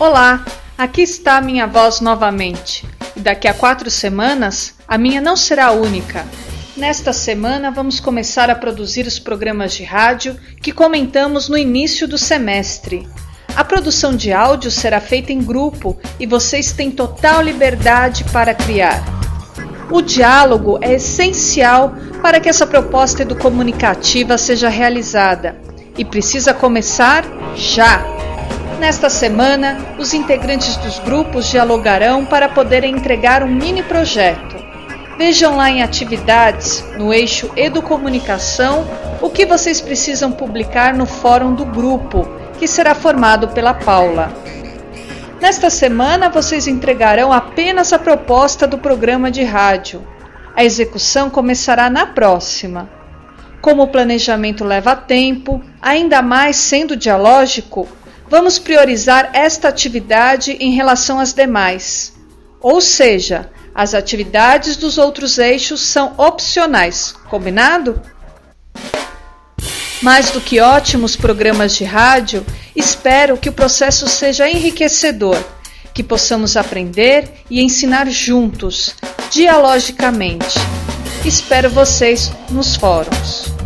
Olá, aqui está minha voz novamente. E daqui a quatro semanas, a minha não será única. Nesta semana, vamos começar a produzir os programas de rádio que comentamos no início do semestre. A produção de áudio será feita em grupo e vocês têm total liberdade para criar. O diálogo é essencial para que essa proposta educomunicativa seja realizada e precisa começar já. Nesta semana, os integrantes dos grupos dialogarão para poderem entregar um mini projeto. Vejam lá em atividades, no eixo Educomunicação, o que vocês precisam publicar no fórum do grupo, que será formado pela Paula. Nesta semana, vocês entregarão apenas a proposta do programa de rádio. A execução começará na próxima. Como o planejamento leva tempo, ainda mais sendo dialógico, vamos priorizar esta atividade em relação às demais. Ou seja, as atividades dos outros eixos são opcionais, combinado? Mais do que ótimos programas de rádio, espero que o processo seja enriquecedor, que possamos aprender e ensinar juntos, dialogicamente. Espero vocês nos fóruns.